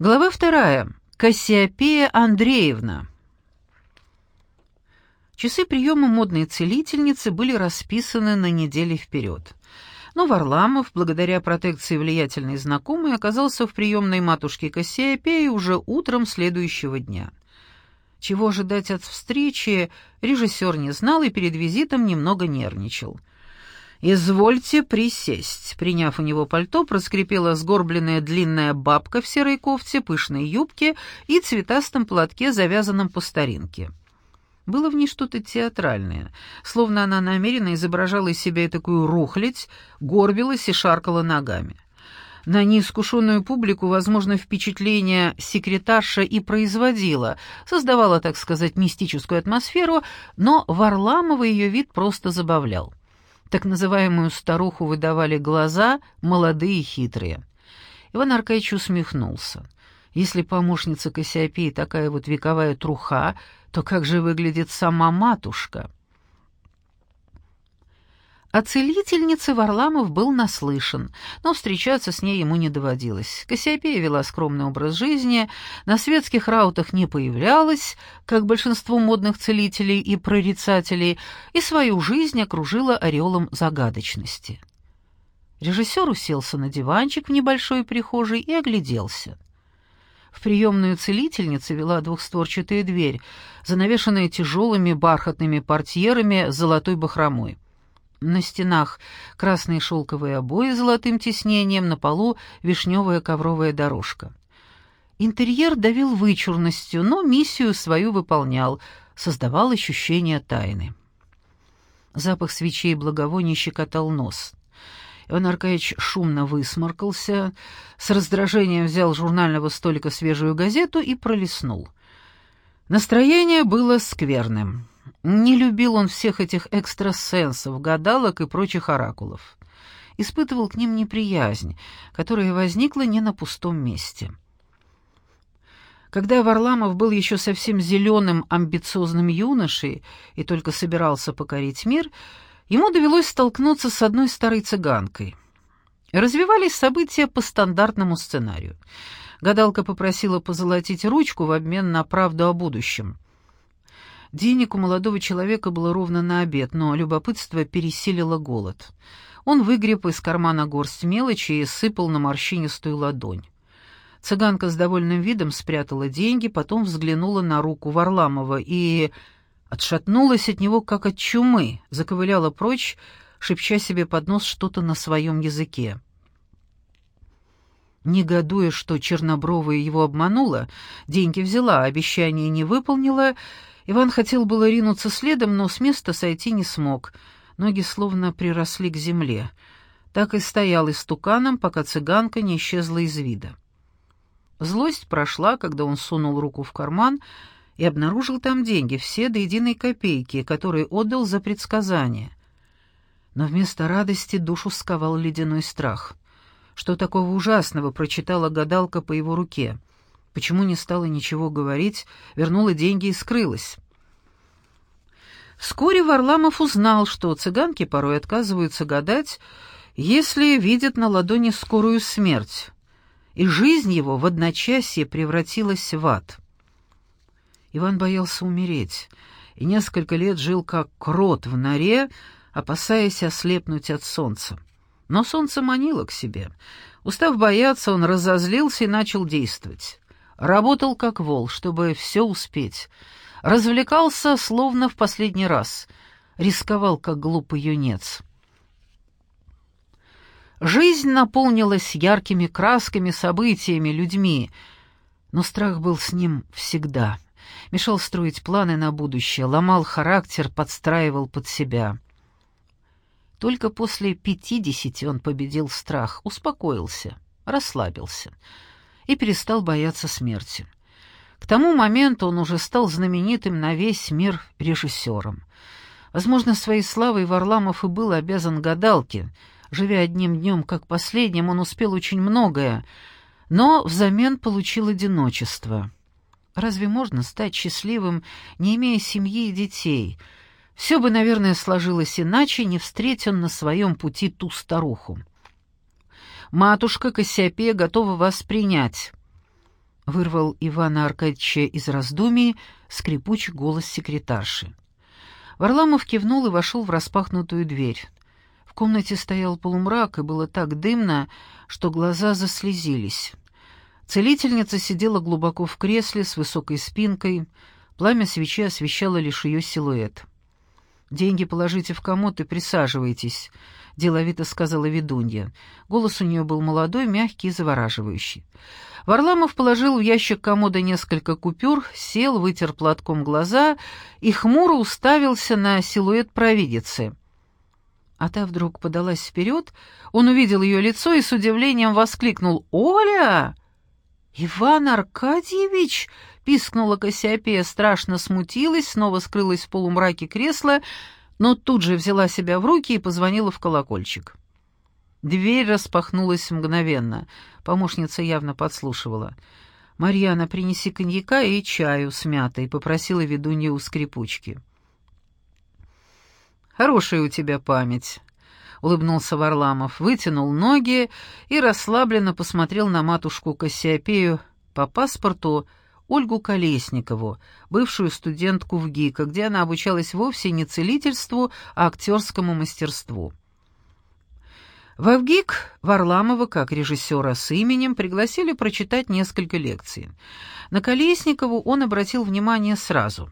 Глава вторая. Кассиопея Андреевна. Часы приема модной целительницы были расписаны на недели вперед. Но Варламов, благодаря протекции влиятельной знакомой, оказался в приемной матушки Кассиопеи уже утром следующего дня. Чего ожидать от встречи, режиссер не знал и перед визитом немного нервничал — «Извольте присесть», — приняв у него пальто, проскрипела сгорбленная длинная бабка в серой кофте, пышной юбке и цветастом платке, завязанном по старинке. Было в ней что-то театральное, словно она намеренно изображала из себя такую рухлядь, горбилась и шаркала ногами. На неискушенную публику, возможно, впечатление секретарша и производила, создавала, так сказать, мистическую атмосферу, но Варламова ее вид просто забавлял. Так называемую старуху выдавали глаза, молодые и хитрые. Иван Аркадьевич усмехнулся. Если помощница Кассиопеи такая вот вековая труха, то как же выглядит сама матушка? О целительнице Варламов был наслышан, но встречаться с ней ему не доводилось. Кассиопея вела скромный образ жизни, на светских раутах не появлялась, как большинство модных целителей и прорицателей, и свою жизнь окружила ореолом загадочности. Режиссер уселся на диванчик в небольшой прихожей и огляделся. В приемную целительницы вела двухстворчатая дверь, занавешенная тяжелыми бархатными портьерами с золотой бахромой. На стенах красные шелковые обои с золотым тиснением, на полу вишневая ковровая дорожка. Интерьер давил вычурностью, но миссию свою выполнял, создавал ощущение тайны. Запах свечей благовоний щекотал нос. Иван Аркадьевич шумно высморкался, с раздражением взял с журнального столика свежую газету и пролистнул. Настроение было скверным. Не любил он всех этих экстрасенсов, гадалок и прочих оракулов. Испытывал к ним неприязнь, которая возникла не на пустом месте. Когда Варламов был еще совсем зеленым, амбициозным юношей и только собирался покорить мир, ему довелось столкнуться с одной старой цыганкой. Развивались события по стандартному сценарию. Гадалка попросила позолотить ручку в обмен на правду о будущем. Денег у молодого человека было ровно на обед, но любопытство пересилило голод. Он выгреб из кармана горсть мелочи и сыпал на морщинистую ладонь. Цыганка с довольным видом спрятала деньги, потом взглянула на руку Варламова и отшатнулась от него, как от чумы, заковыляла прочь, шепча себе под нос что-то на своем языке. Негодуя, что Чернобровая его обманула, деньги взяла, обещание не выполнила — Иван хотел было ринуться следом, но с места сойти не смог. Ноги словно приросли к земле. Так и стоял истуканом, пока цыганка не исчезла из вида. Злость прошла, когда он сунул руку в карман и обнаружил там деньги, все до единой копейки, которые отдал за предсказание. Но вместо радости душу сковал ледяной страх. Что такого ужасного прочитала гадалка по его руке — Почему не стала ничего говорить, вернула деньги и скрылась? Вскоре Варламов узнал, что цыганки порой отказываются гадать, если видят на ладони скорую смерть, и жизнь его в одночасье превратилась в ад. Иван боялся умереть, и несколько лет жил как крот в норе, опасаясь ослепнуть от солнца. Но солнце манило к себе. Устав бояться, он разозлился и начал действовать. Работал как вол, чтобы все успеть. Развлекался, словно в последний раз. Рисковал, как глупый юнец. Жизнь наполнилась яркими красками, событиями, людьми. Но страх был с ним всегда. Мешал строить планы на будущее, ломал характер, подстраивал под себя. Только после пятидесяти он победил страх, успокоился, расслабился — и перестал бояться смерти. К тому моменту он уже стал знаменитым на весь мир режиссером. Возможно, своей славой Варламов и был обязан гадалке. Живя одним днем как последним, он успел очень многое, но взамен получил одиночество. Разве можно стать счастливым, не имея семьи и детей? Все бы, наверное, сложилось иначе, не встретя он на своем пути ту старуху. Матушка Кассиопея готова вас принять». — вырвал Ивана Аркадьевича из раздумий скрипучий голос секретарши. Варламов кивнул и вошел в распахнутую дверь. В комнате стоял полумрак, и было так дымно, что глаза заслезились. Целительница сидела глубоко в кресле с высокой спинкой, пламя свечи освещало лишь ее силуэт. «Деньги положите в комод и присаживайтесь», — деловито сказала ведунья. Голос у нее был молодой, мягкий и завораживающий. Варламов положил в ящик комода несколько купюр, сел, вытер платком глаза и хмуро уставился на силуэт провидицы. А та вдруг подалась вперед, он увидел ее лицо и с удивлением воскликнул «Оля!» «Иван Аркадьевич!» — пискнула Кассиопея, страшно смутилась, снова скрылась в полумраке кресла, но тут же взяла себя в руки и позвонила в колокольчик. Дверь распахнулась мгновенно. Помощница явно подслушивала. «Марьяна, принеси коньяка и чаю с мятой», — попросила ведунья у скрипучки. «Хорошая у тебя память», — улыбнулся Варламов, вытянул ноги и расслабленно посмотрел на матушку Кассиопею по паспорту Ольгу Колесникову, бывшую студентку в ГИКа, где она обучалась вовсе не целительству, а актерскому мастерству. В Авгик Варламова, как режиссера с именем, пригласили прочитать несколько лекций. На Колесникову он обратил внимание сразу.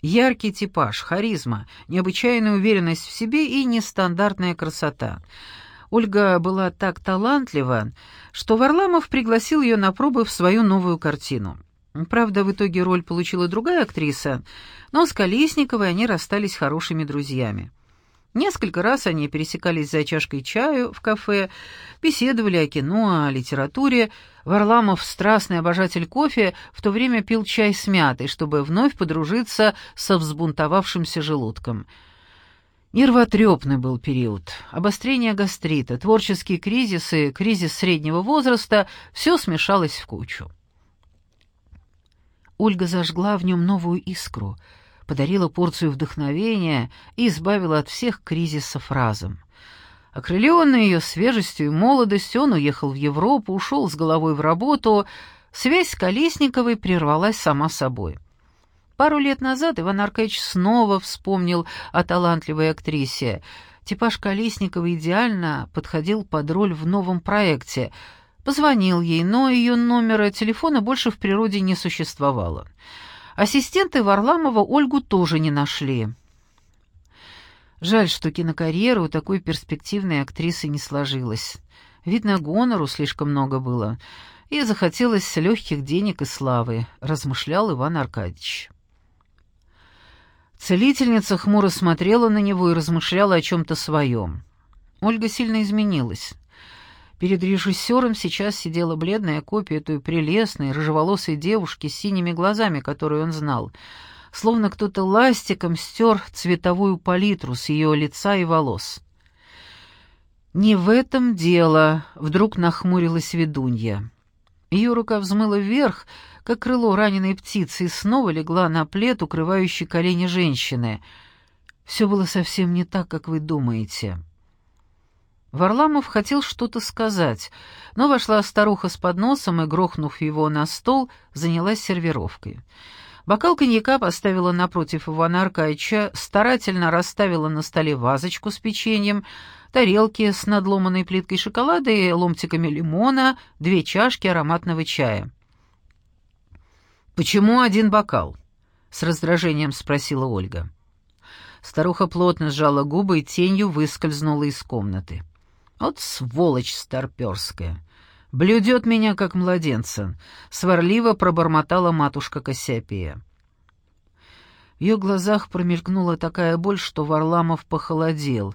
Яркий типаж, харизма, необычайная уверенность в себе и нестандартная красота. Ольга была так талантлива, что Варламов пригласил ее на пробы в свою новую картину. Правда, в итоге роль получила другая актриса, но с Колесниковой они расстались хорошими друзьями. Несколько раз они пересекались за чашкой чаю в кафе, беседовали о кино, о литературе. Варламов, страстный обожатель кофе, в то время пил чай с мятой, чтобы вновь подружиться со взбунтовавшимся желудком. Нервотрепный был период. Обострение гастрита, творческие кризисы, кризис среднего возраста — все смешалось в кучу. Ольга зажгла в нем новую искру — подарила порцию вдохновения и избавила от всех кризисов разом. Окрыленный ее свежестью и молодостью, он уехал в Европу, ушел с головой в работу. Связь с Колесниковой прервалась сама собой. Пару лет назад Иван Аркадьевич снова вспомнил о талантливой актрисе. Типаж Колесниковой идеально подходил под роль в новом проекте. Позвонил ей, но ее номера телефона больше в природе не существовало. Ассистенты Варламова Ольгу тоже не нашли. Жаль, что кинокарьера у такой перспективной актрисы не сложилась. Видно, гонору слишком много было, и захотелось легких денег и славы, размышлял Иван Аркадьевич. Целительница хмуро смотрела на него и размышляла о чем-то своем. Ольга сильно изменилась. Перед режиссером сейчас сидела бледная копия той прелестной, рыжеволосой девушки с синими глазами, которую он знал. Словно кто-то ластиком стер цветовую палитру с ее лица и волос. «Не в этом дело», — вдруг нахмурилась ведунья. Ее рука взмыла вверх, как крыло раненой птицы, и снова легла на плед, укрывающий колени женщины. «Все было совсем не так, как вы думаете». Варламов хотел что-то сказать, но вошла старуха с подносом и, грохнув его на стол, занялась сервировкой. Бокал коньяка поставила напротив Ивана Аркадьевича, старательно расставила на столе вазочку с печеньем, тарелки с надломанной плиткой шоколада и ломтиками лимона, две чашки ароматного чая. «Почему один бокал?» — с раздражением спросила Ольга. Старуха плотно сжала губы и тенью выскользнула из комнаты. Вот сволочь старперская. Блюдет меня, как младенца, — сварливо пробормотала матушка Кассиопея. В ее глазах промелькнула такая боль, что Варламов похолодел.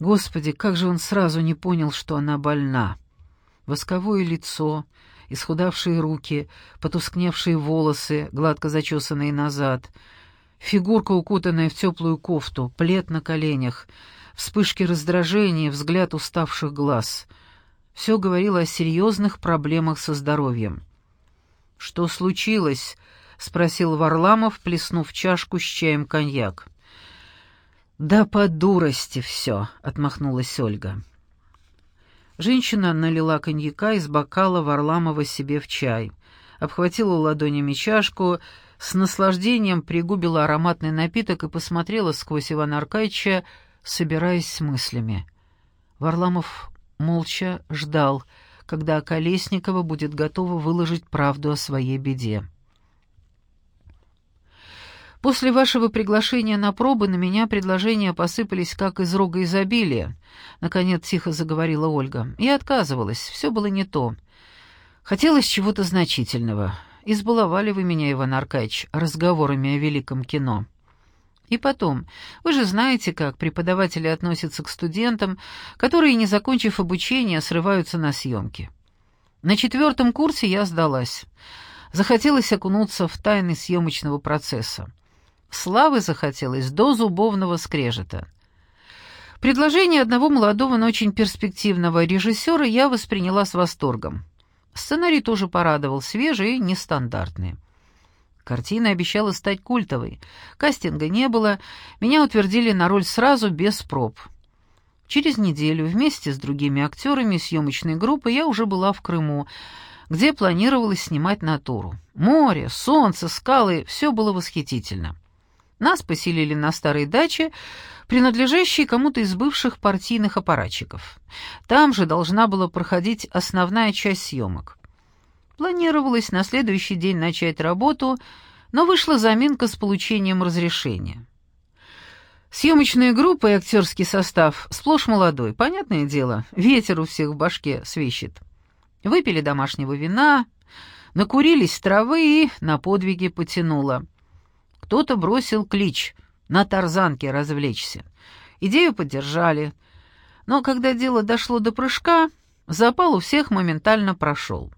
Господи, как же он сразу не понял, что она больна. Восковое лицо, исхудавшие руки, потускневшие волосы, гладко зачесанные назад, фигурка, укутанная в теплую кофту, плед на коленях — вспышки раздражения, взгляд уставших глаз. Все говорило о серьезных проблемах со здоровьем. «Что случилось?» — спросил Варламов, плеснув чашку с чаем коньяк. «Да по дурости все», — отмахнулась Ольга. Женщина налила коньяка из бокала Варламова себе в чай. обхватила ладонями чашку, с наслаждением пригубила ароматный напиток и посмотрела сквозь Ивана Аркадьевича, собираясь с мыслями. Варламов молча ждал, когда Колесникова будет готова выложить правду о своей беде. После вашего приглашения на пробы на меня предложения посыпались как из рога изобилия. Наконец тихо заговорила Ольга. Я отказывалась, все было не то. Хотелось чего-то значительного. Избаловали вы меня, Иван Аркадьевич, разговорами о великом кино. И потом, вы же знаете, как преподаватели относятся к студентам, которые, не закончив обучение, срываются на съемки. На четвертом курсе я сдалась. Захотелось окунуться в тайны съемочного процесса. Славы захотелось до зубовного скрежета. Предложение одного молодого, но очень перспективного режиссера я восприняла с восторгом. Сценарий тоже порадовал, свежий и нестандартный. Картина обещала стать культовой. Кастинга не было, меня утвердили на роль сразу, без проб. Через неделю вместе с другими актерами съемочной группы я уже была в Крыму, где планировалось снимать натуру. Море, солнце, скалы — все было восхитительно. Нас поселили на старой даче, принадлежащей кому-то из бывших партийных аппаратчиков. Там же должна была проходить основная часть съемок. Планировалось на следующий день начать работу, но вышла заминка с получением разрешения. Съемочная группа и актерский состав сплошь молодой. Понятное дело, ветер у всех в башке свищет. Выпили домашнего вина, накурились травы и на подвиги потянуло. Кто-то бросил клич «на тарзанке развлечься». Идею поддержали. Но когда дело дошло до прыжка, запал у всех моментально прошел.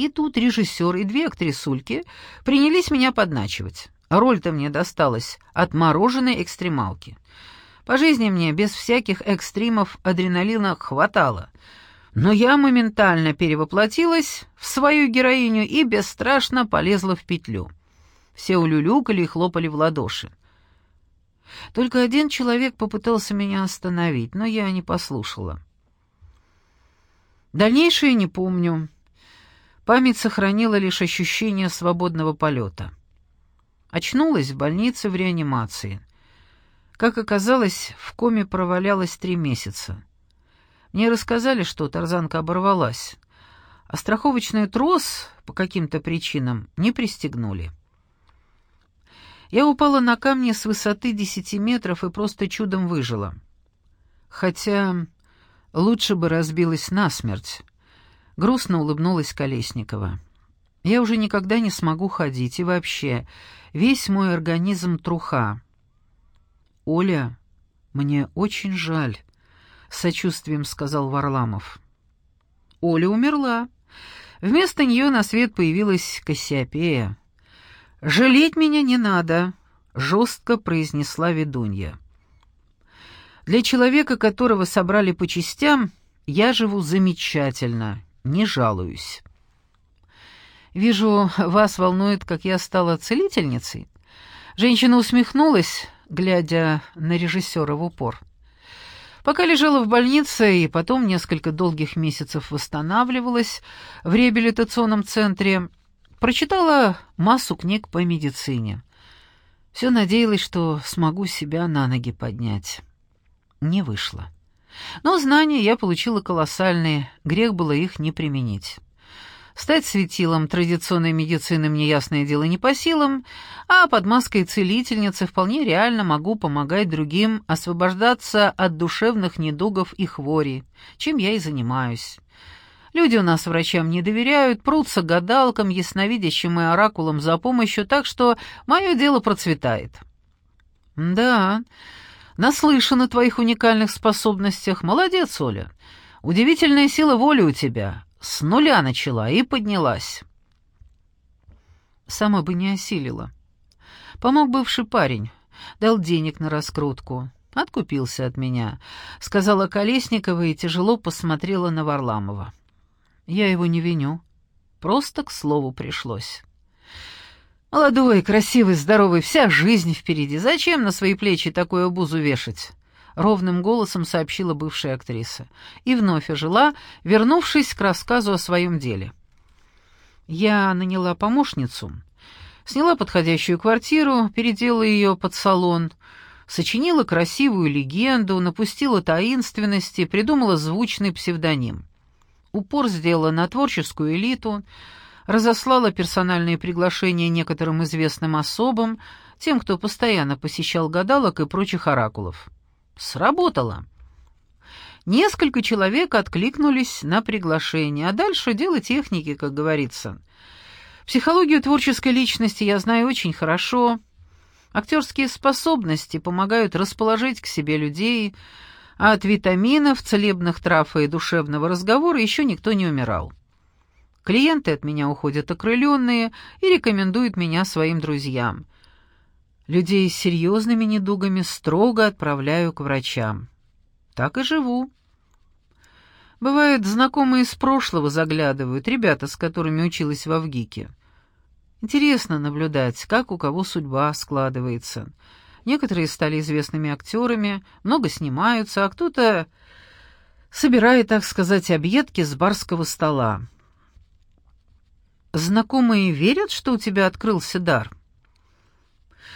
И тут режиссер и две актрисульки принялись меня подначивать. Роль-то мне досталась отмороженной экстремалки. По жизни мне без всяких экстримов адреналина хватало. Но я моментально перевоплотилась в свою героиню и бесстрашно полезла в петлю. Все улюлюкали и хлопали в ладоши. Только один человек попытался меня остановить, но я не послушала. Дальнейшее не помню. Память сохранила лишь ощущение свободного полета. Очнулась в больнице в реанимации. Как оказалось, в коме провалялась три месяца. Мне рассказали, что тарзанка оборвалась, а страховочный трос по каким-то причинам не пристегнули. Я упала на камни с высоты десяти метров и просто чудом выжила. Хотя лучше бы разбилась насмерть. Грустно улыбнулась Колесникова. Я уже никогда не смогу ходить, и вообще, весь мой организм труха. «Оля, мне очень жаль», — сочувствием сказал Варламов. Оля умерла. Вместо нее на свет появилась Кассиопея. «Жалеть меня не надо», — жестко произнесла ведунья. «Для человека, которого собрали по частям, я живу замечательно, не жалуюсь». «Вижу, вас волнует, как я стала целительницей». Женщина усмехнулась, глядя на режиссера в упор. Пока лежала в больнице и потом несколько долгих месяцев восстанавливалась в реабилитационном центре, Прочитала массу книг по медицине. Все надеялась, что смогу себя на ноги поднять. Не вышло. Но знания я получила колоссальные, грех было их не применить. Стать светилом традиционной медицины мне ясное дело не по силам, а под маской целительницы вполне реально могу помогать другим освобождаться от душевных недугов и хвори, чем я и занимаюсь. Люди у нас врачам не доверяют, прутся гадалкам, ясновидящим и оракулам за помощью, так что мое дело процветает». «Да, наслышан о твоих уникальных способностях. Молодец, Оля. Удивительная сила воли у тебя. С нуля начала и поднялась». Сама бы не осилила. Помог бывший парень, дал денег на раскрутку. Откупился от меня, сказала Колесникова и тяжело посмотрела на Варламова. Я его не виню. Просто к слову пришлось. Молодой, красивый, здоровый, вся жизнь впереди. Зачем на свои плечи такую обузу вешать? Ровным голосом сообщила бывшая актриса. И вновь ожила, вернувшись к рассказу о своем деле. Я наняла помощницу, сняла подходящую квартиру, переделала ее под салон, сочинила красивую легенду, напустила таинственности, придумала звучный псевдоним. Упор сделала на творческую элиту, разослала персональные приглашения некоторым известным особам, тем, кто постоянно посещал гадалок и прочих оракулов. Сработало. Несколько человек откликнулись на приглашение, а дальше дело техники, как говорится. Психологию творческой личности я знаю очень хорошо. Актерские способности помогают расположить к себе людей, а от витаминов, целебных трав и душевного разговора еще никто не умирал. Клиенты от меня уходят окрыленные и рекомендуют меня своим друзьям. Людей с серьезными недугами строго отправляю к врачам. Так и живу. Бывает, знакомые из прошлого заглядывают, ребята, с которыми училась в Авгике. Интересно наблюдать, как у кого судьба складывается. Некоторые стали известными актерами, много снимаются, а кто-то собирает, так сказать, объедки с барского стола. Знакомые верят, что у тебя открылся дар?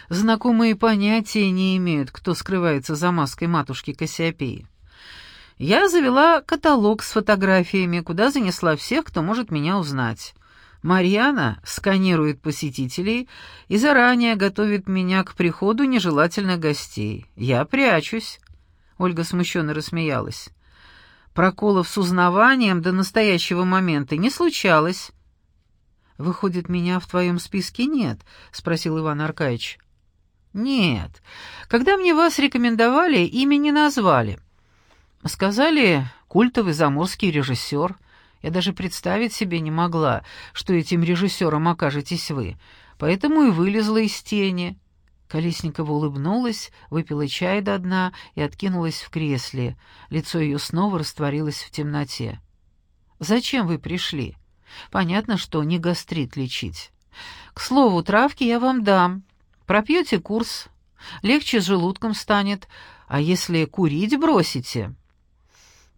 Знакомые понятия не имеют, кто скрывается за маской матушки Кассиопеи. Я завела каталог с фотографиями, куда занесла всех, кто может меня узнать. Марьяна сканирует посетителей и заранее готовит меня к приходу нежелательных гостей. Я прячусь. Ольга смущенно рассмеялась. Проколов с узнаванием до настоящего момента не случалось. «Выходит, меня в твоем списке нет?» — спросил Иван Аркадьевич. «Нет. Когда мне вас рекомендовали, имя не назвали. Сказали, культовый заморский режиссер. Я даже представить себе не могла, что этим режиссером окажетесь вы, поэтому и вылезла из тени». Колесникова улыбнулась, выпила чай до дна и откинулась в кресле. Лицо ее снова растворилось в темноте. «Зачем вы пришли?» Понятно, что не гастрит лечить. К слову, травки я вам дам. Пропьете курс, легче с желудком станет, а если курить бросите...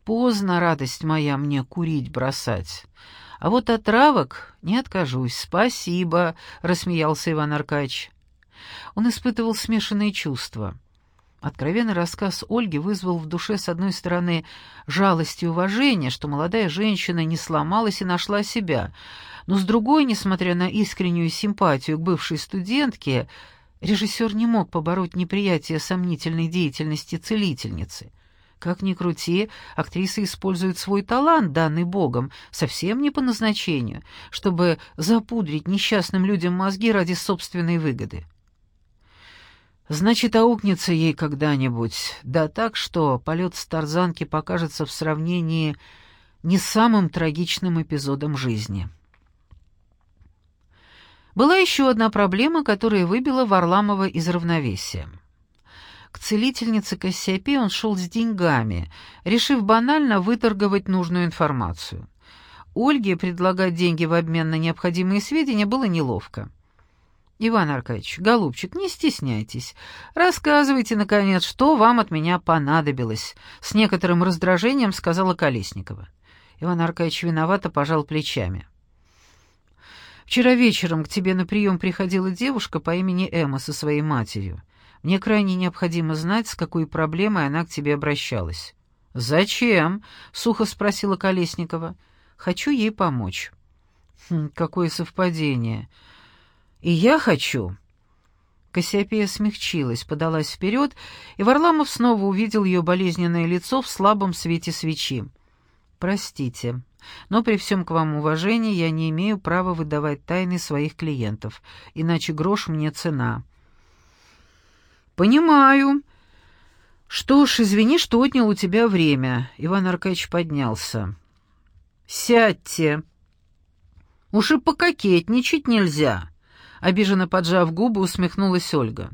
Поздно, радость моя, мне курить бросать. А вот от травок не откажусь. Спасибо, — рассмеялся Иван Аркадьевич. Он испытывал смешанные чувства. Откровенный рассказ Ольги вызвал в душе, с одной стороны, жалость и уважение, что молодая женщина не сломалась и нашла себя, но с другой, несмотря на искреннюю симпатию к бывшей студентке, режиссер не мог побороть неприятие сомнительной деятельности целительницы. Как ни крути, актриса использует свой талант, данный Богом, совсем не по назначению, чтобы запудрить несчастным людям мозги ради собственной выгоды. Значит, аукнется ей когда-нибудь, да так, что полет с тарзанки покажется в сравнении не самым трагичным эпизодом жизни. Была еще одна проблема, которая выбила Варламова из равновесия. К целительнице Кассиопе он шел с деньгами, решив банально выторговать нужную информацию. Ольге предлагать деньги в обмен на необходимые сведения было неловко. «Иван Аркадьевич, голубчик, не стесняйтесь. Рассказывайте, наконец, что вам от меня понадобилось», — с некоторым раздражением сказала Колесникова. Иван Аркадьевич виновато пожал плечами. «Вчера вечером к тебе на прием приходила девушка по имени Эмма со своей матерью. Мне крайне необходимо знать, с какой проблемой она к тебе обращалась». «Зачем?» — сухо спросила Колесникова. «Хочу ей помочь». «Хм, «Какое совпадение!» «И я хочу». Кассиопея смягчилась, подалась вперед, и Варламов снова увидел ее болезненное лицо в слабом свете свечи. «Простите, но при всем к вам уважении я не имею права выдавать тайны своих клиентов, иначе грош мне цена». «Понимаю. Что ж, извини, что отнял у тебя время». Иван Аркадьевич поднялся. «Сядьте. Уж и пококетничать нельзя». Обиженно поджав губы, усмехнулась Ольга.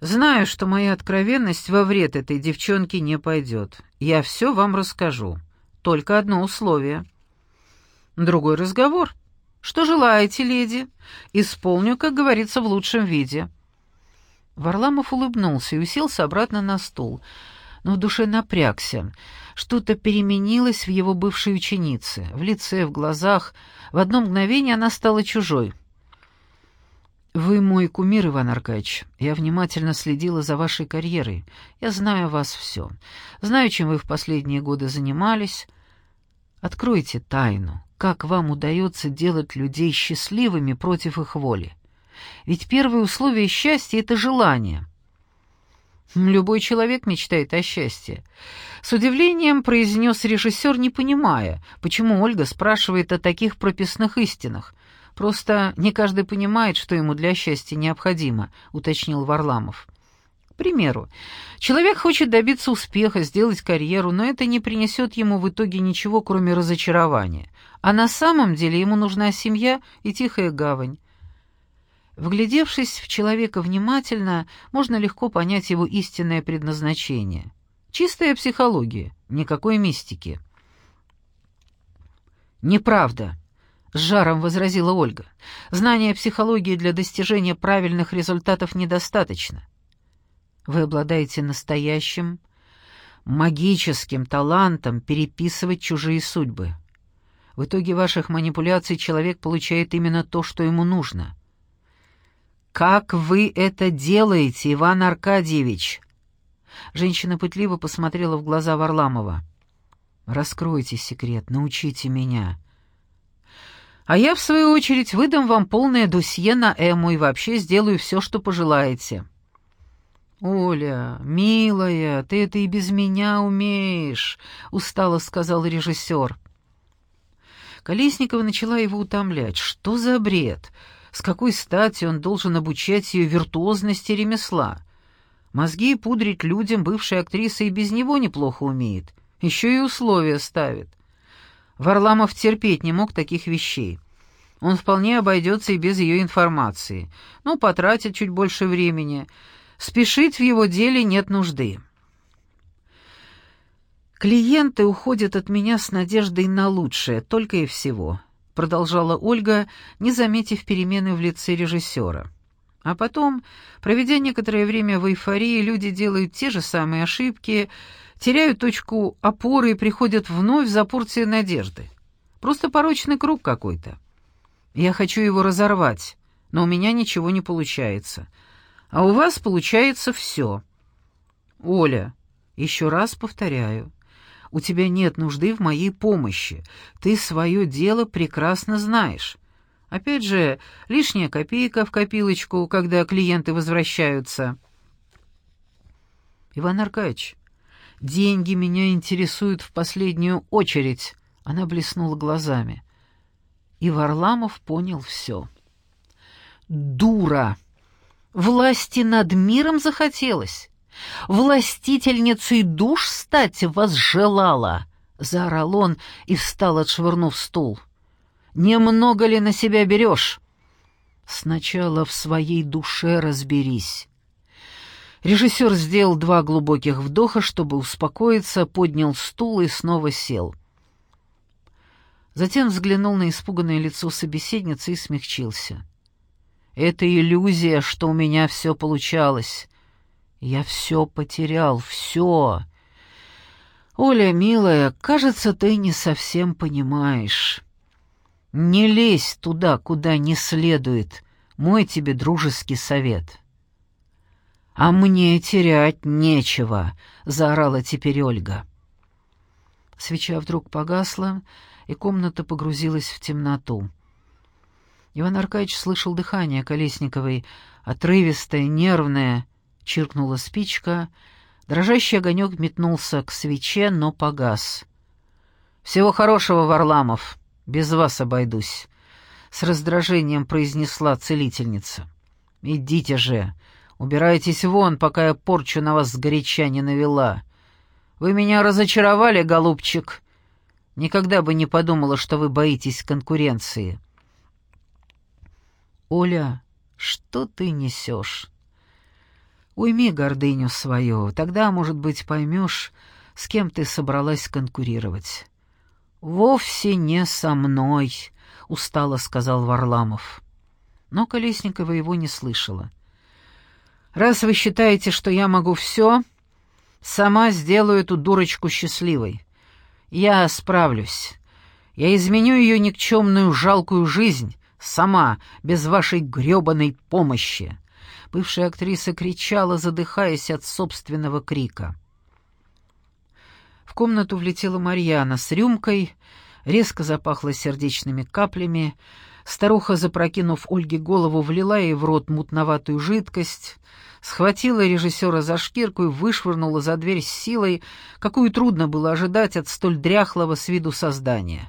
«Знаю, что моя откровенность во вред этой девчонке не пойдет. Я все вам расскажу. Только одно условие». «Другой разговор. Что желаете, леди? Исполню, как говорится, в лучшем виде». Варламов улыбнулся и уселся обратно на стул. но в душе напрягся. Что-то переменилось в его бывшей ученице. В лице, в глазах. В одно мгновение она стала чужой. «Вы мой кумир, Иван Аркадьевич. Я внимательно следила за вашей карьерой. Я знаю вас все. Знаю, чем вы в последние годы занимались. Откройте тайну. Как вам удается делать людей счастливыми против их воли? Ведь первое условие счастья — это желание». Любой человек мечтает о счастье. С удивлением произнес режиссер, не понимая, почему Ольга спрашивает о таких прописных истинах. Просто не каждый понимает, что ему для счастья необходимо, уточнил Варламов. К примеру, человек хочет добиться успеха, сделать карьеру, но это не принесет ему в итоге ничего, кроме разочарования. А на самом деле ему нужна семья и тихая гавань. Вглядевшись в человека внимательно, можно легко понять его истинное предназначение. Чистая психология, никакой мистики. «Неправда», — с жаром возразила Ольга. «Знания психологии для достижения правильных результатов недостаточно. Вы обладаете настоящим, магическим талантом переписывать чужие судьбы. В итоге ваших манипуляций человек получает именно то, что ему нужно». «Как вы это делаете, Иван Аркадьевич?» Женщина пытливо посмотрела в глаза Варламова. «Раскройте секрет, научите меня». «А я, в свою очередь, выдам вам полное досье на Эму и вообще сделаю все, что пожелаете». «Оля, милая, ты это и без меня умеешь», — устало сказал режиссер. Колесникова начала его утомлять. «Что за бред? С какой стати он должен обучать ее виртуозности ремесла? Мозги пудрить людям бывшая актриса и без него неплохо умеет. Еще и условия ставит. Варламов терпеть не мог таких вещей. Он вполне обойдется и без ее информации. Ну, потратит чуть больше времени. Спешить в его деле нет нужды. Клиенты уходят от меня с надеждой на лучшее, только и всего. — продолжала Ольга, не заметив перемены в лице режиссера. А потом, проведя некоторое время в эйфории, люди делают те же самые ошибки, теряют точку опоры и приходят вновь за порцией надежды. Просто порочный круг какой-то. Я хочу его разорвать, но у меня ничего не получается. А у вас получается все. Оля, еще раз повторяю, у тебя нет нужды в моей помощи. Ты свое дело прекрасно знаешь. Опять же, лишняя копейка в копилочку, когда клиенты возвращаются. Иван Аркадьевич, деньги меня интересуют в последнюю очередь. Она блеснула глазами. И Варламов понял все. «Дура! Власти над миром захотелось!» властительницей душ стать возжелала!» — заорал он и встал, отшвырнув стул. «Немного ли на себя берешь?» «Сначала в своей душе разберись». Режиссер сделал два глубоких вдоха, чтобы успокоиться, поднял стул и снова сел. Затем взглянул на испуганное лицо собеседницы и смягчился. «Это иллюзия, что у меня все получалось. Я все потерял, все. Оля, милая, кажется, ты не совсем понимаешь. Не лезь туда, куда не следует. Мой тебе дружеский совет. А мне терять нечего, заорала теперь Ольга. Свеча вдруг погасла, и комната погрузилась в темноту. Иван Аркадьевич слышал дыхание Колесниковой, отрывистое, нервное, Чиркнула спичка, дрожащий огонек метнулся к свече, но погас. «Всего хорошего, Варламов, без вас обойдусь», — с раздражением произнесла целительница. «Идите же, убирайтесь вон, пока я порчу на вас сгоряча не навела. Вы меня разочаровали, голубчик. Никогда бы не подумала, что вы боитесь конкуренции». «Оля, что ты несешь?» Уйми гордыню свою, тогда, может быть, поймешь, с кем ты собралась конкурировать. «Вовсе не со мной», — устало сказал Варламов. Но Колесникова его не слышала. «Раз вы считаете, что я могу все, Сама сделаю эту дурочку счастливой. Я справлюсь. Я изменю ее никчемную жалкую жизнь, сама, без вашей грёбаной помощи». Бывшая актриса кричала, задыхаясь от собственного крика. В комнату влетела Марьяна с рюмкой, резко запахло сердечными каплями, Старуха, запрокинув Ольге голову, влила ей в рот мутноватую жидкость, схватила режиссера за шкирку и вышвырнула за дверь с силой, какую трудно было ожидать от столь дряхлого с виду создания.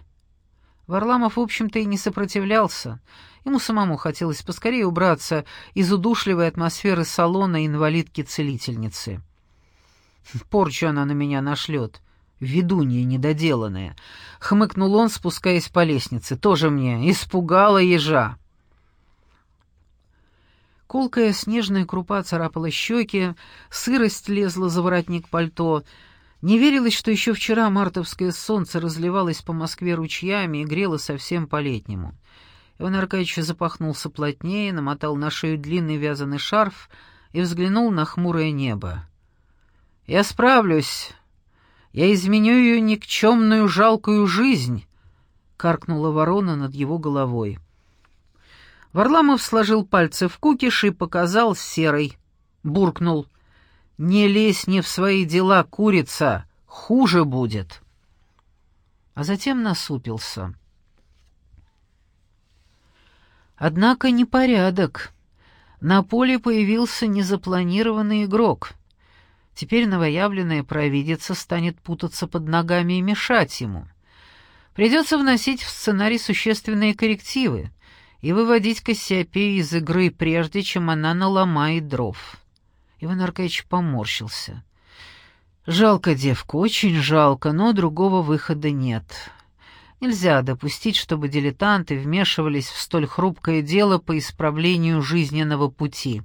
Варламов, в общем-то, и не сопротивлялся. Ему самому хотелось поскорее убраться из удушливой атмосферы салона инвалидки-целительницы. «Порчу она на меня нашлет ведунья недоделанная. Хмыкнул он, спускаясь по лестнице. Тоже мне испугала ежа. Колкая снежная крупа царапала щеки, сырость лезла за воротник пальто. Не верилось, что еще вчера мартовское солнце разливалось по Москве ручьями и грело совсем по-летнему. Иван Аркадьевич запахнулся плотнее, намотал на шею длинный вязаный шарф и взглянул на хмурое небо. «Я справлюсь», я изменю ее никчемную жалкую жизнь!» — каркнула ворона над его головой. Варламов сложил пальцы в кукиш и показал серой. Буркнул. «Не лезь не в свои дела, курица! Хуже будет!» А затем насупился. Однако непорядок. На поле появился незапланированный игрок — Теперь новоявленная провидица станет путаться под ногами и мешать ему. Придется вносить в сценарий существенные коррективы и выводить Кассиопею из игры, прежде чем она наломает дров. Иван Аркадьевич поморщился. Жалко девку, очень жалко, но другого выхода нет. Нельзя допустить, чтобы дилетанты вмешивались в столь хрупкое дело по исправлению жизненного пути.